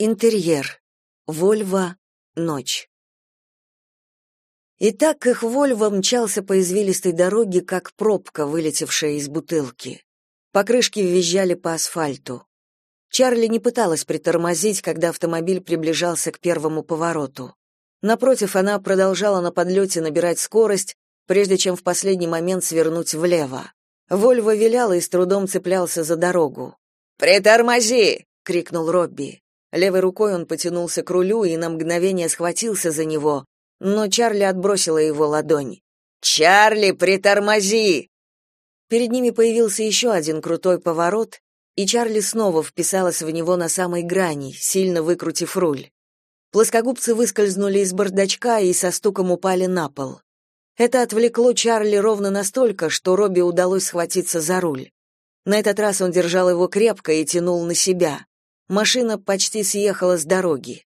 Интерьер. Вольво. Ночь. Итак, их Вольво мчался по извилистой дороге, как пробка, вылетевшая из бутылки. Покрышки визжали по асфальту. Чарли не пыталась притормозить, когда автомобиль приближался к первому повороту. Напротив, она продолжала на подлете набирать скорость, прежде чем в последний момент свернуть влево. Вольво вилял и с трудом цеплялся за дорогу. «Притормози!» — крикнул Робби. Левой рукой он потянулся к рулю и на мгновение схватился за него, но Чарли отбросила его ладонь. «Чарли, притормози!» Перед ними появился еще один крутой поворот, и Чарли снова вписалась в него на самой грани, сильно выкрутив руль. Плоскогубцы выскользнули из бардачка и со стуком упали на пол. Это отвлекло Чарли ровно настолько, что Робби удалось схватиться за руль. На этот раз он держал его крепко и тянул на себя. Машина почти съехала с дороги.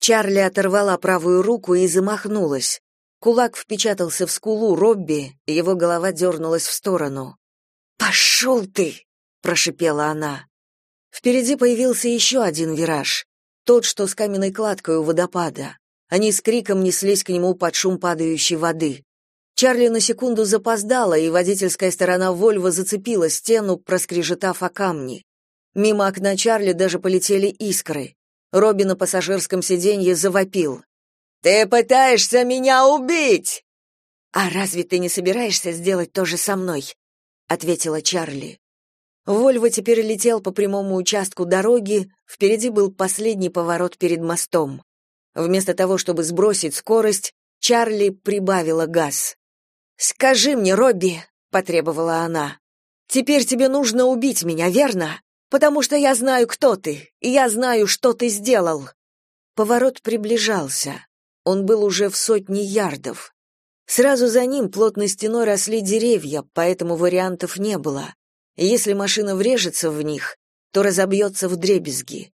Чарли оторвала правую руку и замахнулась. Кулак впечатался в скулу Робби, его голова дернулась в сторону. «Пошел ты!» — прошипела она. Впереди появился еще один вираж, тот, что с каменной кладкой у водопада. Они с криком неслись к нему под шум падающей воды. Чарли на секунду запоздала, и водительская сторона Вольво зацепила стену, проскрежетав о камни. Мимо окна Чарли даже полетели искры. Робби на пассажирском сиденье завопил. «Ты пытаешься меня убить!» «А разве ты не собираешься сделать то же со мной?» — ответила Чарли. Вольво теперь летел по прямому участку дороги, впереди был последний поворот перед мостом. Вместо того, чтобы сбросить скорость, Чарли прибавила газ. «Скажи мне, Робби», — потребовала она, — «теперь тебе нужно убить меня, верно? Потому что я знаю, кто ты, и я знаю, что ты сделал. Поворот приближался. Он был уже в сотне ярдов. Сразу за ним плотной стеной росли деревья, поэтому вариантов не было. Если машина врежется в них, то разобьется в дребезги.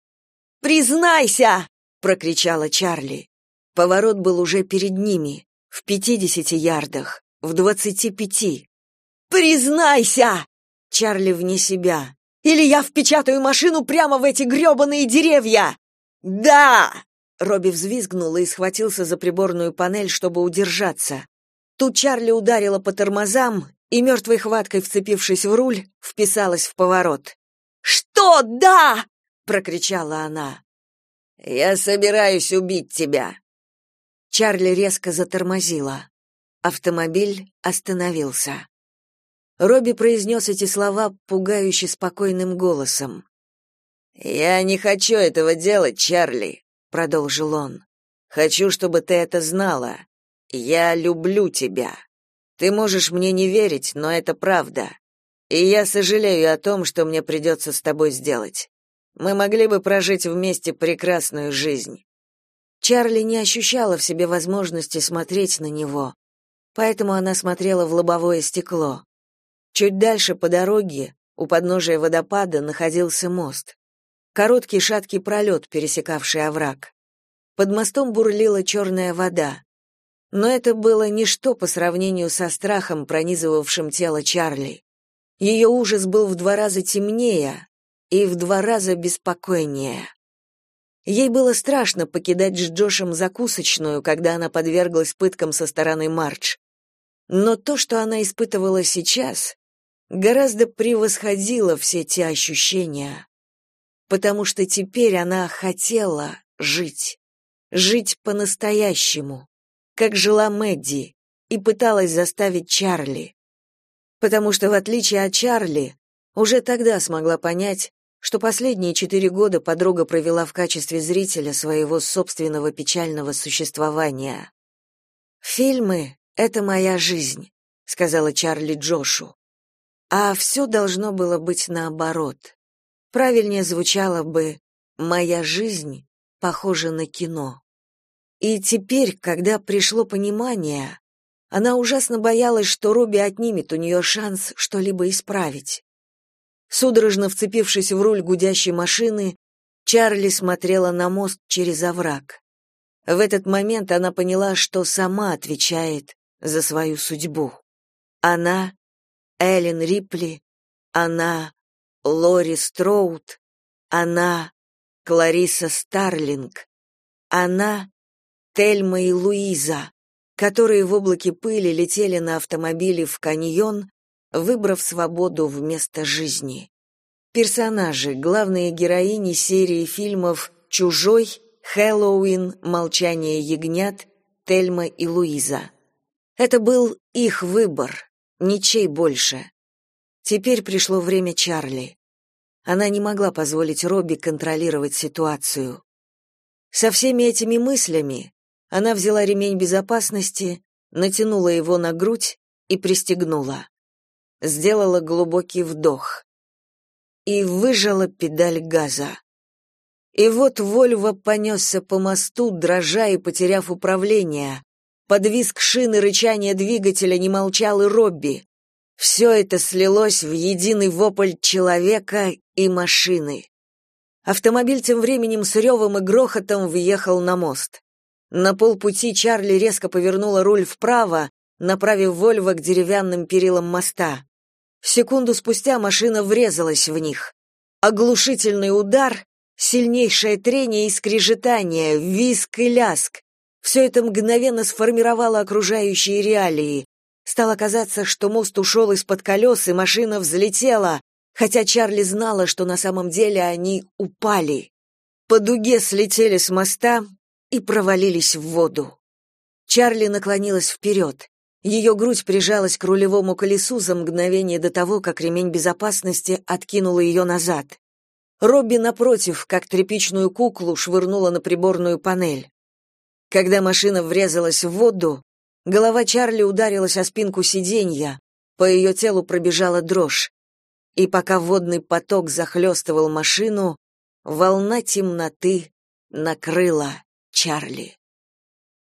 «Признайся!» — прокричала Чарли. Поворот был уже перед ними, в пятидесяти ярдах, в двадцати пяти. «Признайся!» Чарли вне себя. Или я впечатаю машину прямо в эти грёбаные деревья!» «Да!» Робби взвизгнул и схватился за приборную панель, чтобы удержаться. Тут Чарли ударила по тормозам и, мертвой хваткой вцепившись в руль, вписалась в поворот. «Что да?» — прокричала она. «Я собираюсь убить тебя». Чарли резко затормозила. Автомобиль остановился. Робби произнес эти слова пугающе спокойным голосом. «Я не хочу этого делать, Чарли», — продолжил он. «Хочу, чтобы ты это знала. Я люблю тебя. Ты можешь мне не верить, но это правда. И я сожалею о том, что мне придется с тобой сделать. Мы могли бы прожить вместе прекрасную жизнь». Чарли не ощущала в себе возможности смотреть на него, поэтому она смотрела в лобовое стекло. Чуть дальше по дороге, у подножия водопада, находился мост. Короткий шаткий пролет, пересекавший овраг. Под мостом бурлила черная вода. Но это было ничто по сравнению со страхом, пронизывавшим тело Чарли. Ее ужас был в два раза темнее и в два раза беспокойнее. Ей было страшно покидать с Джошем закусочную, когда она подверглась пыткам со стороны Мардж. Но то, что она испытывала сейчас, гораздо превосходила все те ощущения, потому что теперь она хотела жить, жить по-настоящему, как жила Мэдди, и пыталась заставить Чарли. Потому что, в отличие от Чарли, уже тогда смогла понять, что последние четыре года подруга провела в качестве зрителя своего собственного печального существования. «Фильмы — это моя жизнь», — сказала Чарли Джошу. А все должно было быть наоборот. Правильнее звучало бы «моя жизнь похожа на кино». И теперь, когда пришло понимание, она ужасно боялась, что Робби отнимет у нее шанс что-либо исправить. Судорожно вцепившись в руль гудящей машины, Чарли смотрела на мост через овраг. В этот момент она поняла, что сама отвечает за свою судьбу. Она Эллен Рипли, она Лори Строуд, она Клариса Старлинг. Она Тельма и Луиза, которые в облаке пыли летели на автомобиле в каньон, выбрав свободу вместо жизни. Персонажи, главные героини серии фильмов «Чужой», «Хэллоуин», «Молчание ягнят», «Тельма и Луиза». Это был их выбор, ничей больше. Теперь пришло время Чарли. Она не могла позволить Робби контролировать ситуацию. Со всеми этими мыслями она взяла ремень безопасности, натянула его на грудь и пристегнула. Сделала глубокий вдох и выжала педаль газа. И вот Вольво понесся по мосту, дрожа и потеряв управление. Под визг шины рычания двигателя не молчал и Робби. Все это слилось в единый вопль человека и машины. Автомобиль тем временем с ревом и грохотом въехал на мост. На полпути Чарли резко повернула руль вправо, направив Вольво к деревянным перилам моста. Секунду спустя машина врезалась в них. Оглушительный удар, сильнейшее трение и скрежетание, визг и ляск. Все это мгновенно сформировало окружающие реалии. Стало казаться, что мост ушел из-под колес, и машина взлетела, хотя Чарли знала, что на самом деле они упали. По дуге слетели с моста и провалились в воду. Чарли наклонилась вперед. Ее грудь прижалась к рулевому колесу за мгновение до того, как ремень безопасности откинула ее назад. Робби, напротив, как тряпичную куклу, швырнула на приборную панель. Когда машина врезалась в воду, голова Чарли ударилась о спинку сиденья, по ее телу пробежала дрожь. И пока водный поток захлестывал машину, волна темноты накрыла Чарли.